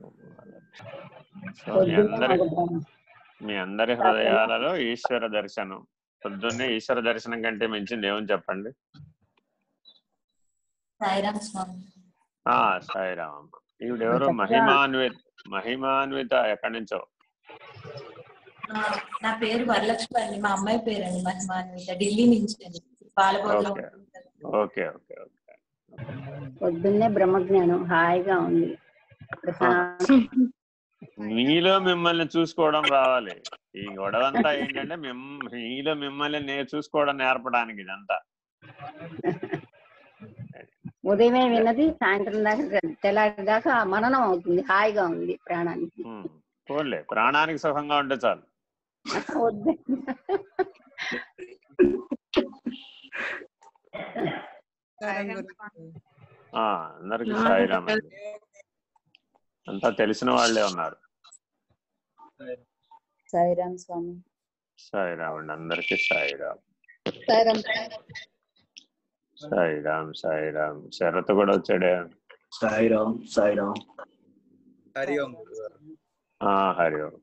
So మీ అందరి మీ అందరి హృదయాలలో ఈశ్వర దర్శనం. పొద్దున్నే ఈశ్వర దర్శనం కంటే మించింది ఏమని చెప్పండి? సాయిరామ్ స్వామి. ఆ సాయిరామమ్మ ఈవిడెవరో? మహిమాన్విత మహిమాన్విత ఎక్కడి నుంచో? నా పేరు వరలక్ష్మి అండి. మా అమ్మాయి పేరండి మహిమాన్విత. ఢిల్లీ నుంచి అండి. పాలకోటలో ఓకే. Okay okay okay. పొద్దున్నే బ్రహ్మజ్ఞానం. హాయిగా ఉంది. మీలో మిమ్మల్ని చూసుకోవడం రావాలి. ఈ గొడవంతా ఏంటంటే మిమ్ మీలో మిమ్మల్ని నే చూసుకోవడం నేర్పడానికి ఇదంతా. ఉదయమే విన్నది సాయంత్రం దాకా తెల్లారి దాకా మననం అవుతుంది హాయిగా ఉంది ప్రాణానికి. పోన్లే ప్రాణానికి సుఖంగా ఉంటే చాలు. వద్దు. ఆ అందరికి సాయిరామ్ అంతా తెలిసిన వాళ్ళే ఉన్నారు. సాయిరామ్ స్వామి. సాయిరామ్ అండి అందరికి సాయిరామ్. సాయిరామ్. సాయిరామ్ సాయిరామ్. శరత్ కూడా వచ్చాడే? సాయిరామ్ సాయిరామ్. హరి ఓం హరి ఓం.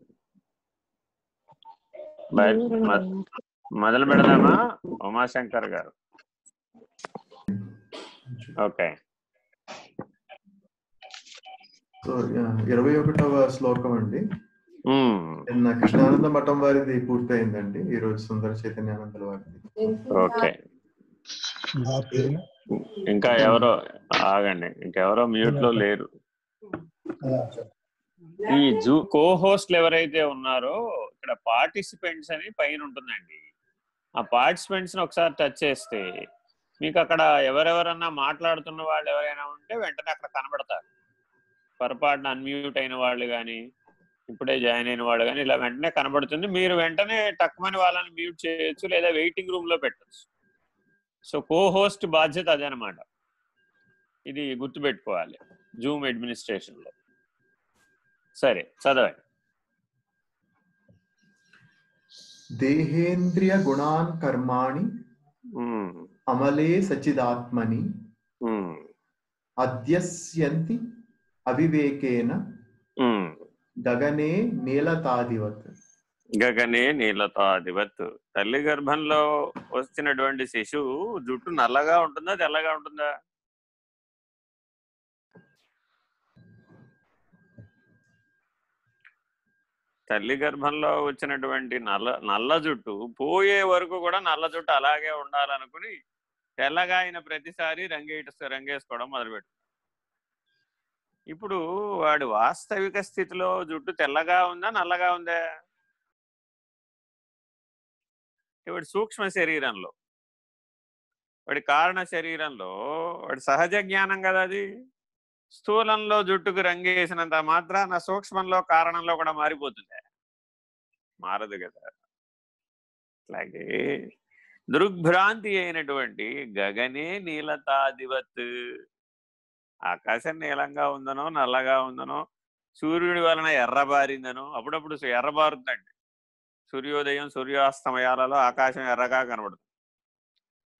మొదలు పెడదామా? ఉమాశంకర్ గారు. ఓకే. సో ఇరవై ఒకటవ శ్లోకం అండి. ఉమ్, నిన్న కృష్ణానంద మఠం వారిది పూర్తయిందండి. ఈ రోజు సుందర చైతన్యానందల వారిది. ఓకే ఇంకా ఎవరో ఆగండి. ఇంకెవరో మ్యూట్లో లేరు. ఈ జూ కో హోస్ట్లు ఎవరైతే ఉన్నారో ఇక్కడ పార్టిసిపెంట్స్ అని పైన ఉంటుందండి. ఆ పార్టిసిపెంట్స్ని ఒకసారి టచ్ చేస్తే మీకు అక్కడ ఎవరెవరన్నా మాట్లాడుతున్న వాళ్ళు ఎవరైనా ఉంటే వెంటనే అక్కడ కనబడతారు. పొరపాటున అన్మ్యూట్ అయిన వాళ్ళు కానీ ఇప్పుడే జాయిన్ అయిన వాళ్ళు కానీ ఇలా వెంటనే కనబడుతుంది. మీరు వెంటనే తక్కువని వాళ్ళని మ్యూట్ చేయొచ్చు లేదా వెయిటింగ్ రూమ్లో పెట్టచ్చు. సో కో హోస్ట్ బాధ్యత అదనమాట ఇది గుర్తుపెట్టుకోవాలి. జూమ్ అడ్మినిస్ట్రేషన్లో. సరే చదవండి. దేహేంద్రియ గుణాన్ కర్మాణి అమలే సచిదాత్మని ఉమ్, అధ్యస్యంతి అవివేకేన. గగనే నీలతాదివత్. గగనే నీలతాధిపత్ తల్లి గర్భంలో వచ్చినటువంటి శిశువు జుట్టు నల్లగా ఉంటుందా తెల్లగా ఉంటుందా? తల్లి గర్భంలో వచ్చినటువంటి నల్ల నల్ల జుట్టు పోయే వరకు కూడా నల్ల జుట్టు అలాగే ఉండాలనుకుని తెల్లగా అయిన ప్రతిసారి రంగేట రంగేసుకోవడం మొదలుపెట్టు ఇప్పుడు వాడి వాస్తవిక స్థితిలో జుట్టు తెల్లగా ఉందా నల్లగా ఉందా? వాడి సూక్ష్మ శరీరంలో. వాడి కారణ శరీరంలో వాడి సహజ జ్ఞానం కదా అది? స్థూలంలో జుట్టుకు రంగేసినంత మాత్రాన సూక్ష్మంలో కారణంలో కూడా మారిపోతుంది. మారదు కదా. అట్లాగే దృగ్భ్రాంతి అయినటువంటి గగనే నీలతాదివత్ ఆకాశం నీలంగా ఉందనో నల్లగా ఉందనో సూర్యుడి వలన ఎర్రబారిందనో అప్పుడప్పుడు ఎర్రబారుతుందండి సూర్యోదయం సూర్యాస్తమయాలలో ఆకాశం ఎర్రగా కనబడుతుంది.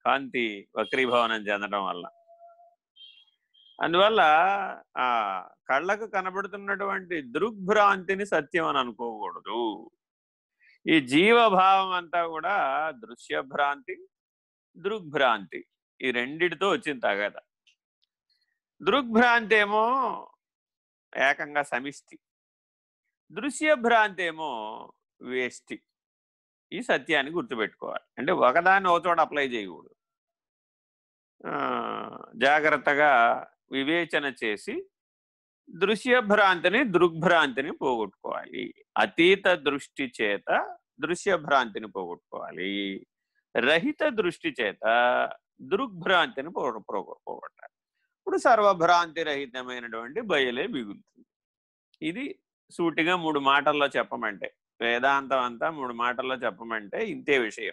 కాంతి వక్రీభవనం చెందడం వల్ల. అందువల్ల ఆ కళ్ళకు కనబడుతున్నటువంటి దృగ్భ్రాంతిని సత్యం అని అనుకోకూడదు. ఈ జీవభావం అంతా కూడా దృశ్యభ్రాంతి దృగ్భ్రాంతి ఈ రెండిటితో వచ్చింది తగద. దృగ్భ్రాంతి ఏమో ఏకంగా సమిష్టి. దృశ్య భ్రాంతి ఏమో వేష్టి. ఈ సత్యాన్ని గుర్తుపెట్టుకోవాలి. అంటే ఒకదాన్ని ఒకచోట అప్లై చేయకూడదు. ఆ, జాగ్రత్తగా వివేచన చేసి దృశ్యభ్రాంతిని దృగ్భ్రాంతిని పోగొట్టుకోవాలి. అతీత దృష్టి చేత దృశ్యభ్రాంతిని పోగొట్టుకోవాలి. రహిత దృష్టి చేత దృగ్భ్రాంతిని పోగొట్టాలి. అప్పుడు ఇప్పుడు సర్వభ్రాంతి రహితమైనటువంటి బయలే మిగులుతుంది. ఇది సూటిగా మూడు మాటల్లో చెప్పమంటే వేదాంతం అంతా మూడు మాటల్లో చెప్పమంటే ఇంతే విషయం.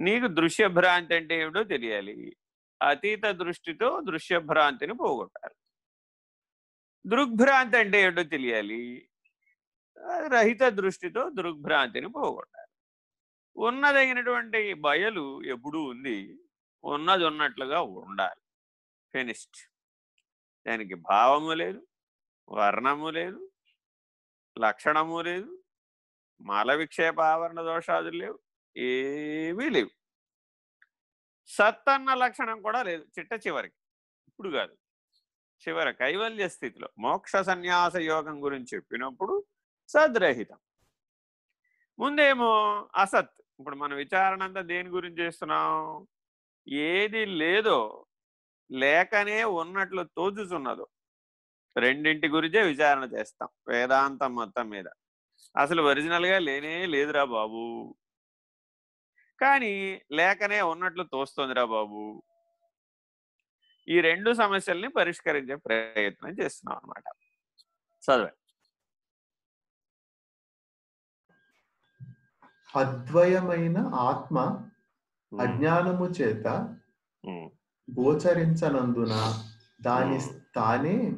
నీకు దృశ్యభ్రాంతి అంటే ఏమిటో తెలియాలి. అతీత దృష్టితో దృశ్యభ్రాంతిని పోగొట్టాలి. దృగ్భ్రాంతి అంటే ఏమిటో తెలియాలి. రహిత దృష్టితో దృగ్భ్రాంతిని పోగొట్టాలి. ఉన్నదగినటువంటి బయలు ఎప్పుడూ ఉంది. ఉన్నది ఉన్నట్లుగా ఉండాలి. ఫినిష్డ్ దానికి భావము లేదు వర్ణము లేదు లక్షణము లేదు మల విక్షేప ఆవరణ దోషాదులు లేవు ఏమీ లేవు. సత్ అన్న లక్షణం కూడా లేదు చిట్ట చివరికి. ఇప్పుడు కాదు. చివరి కైవల్య స్థితిలో మోక్ష సన్యాస యోగం గురించి చెప్పినప్పుడు సద్రహితం. ముందేమో అసత్. ఇప్పుడు మన విచారణ అంతా దేని గురించి చేస్తున్నాం? ఏది లేదో లేకనే ఉన్నట్లు తోచుచున్నదో రెండింటి గురించే విచారణ చేస్తాం వేదాంతం మొత్తం మీద. అసలు ఒరిజినల్గా లేనే లేదురా బాబు. కానీ లేకనే ఉన్నట్లు తోస్తోందిరా బాబు. ఈ రెండు సమస్యల్ని పరిష్కరించే ప్రయత్నం చేస్తున్నాం అనమాట చదివే అద్వయమైన ఆత్మ అజ్ఞానము చేత గోచరించనందున దాని. తానే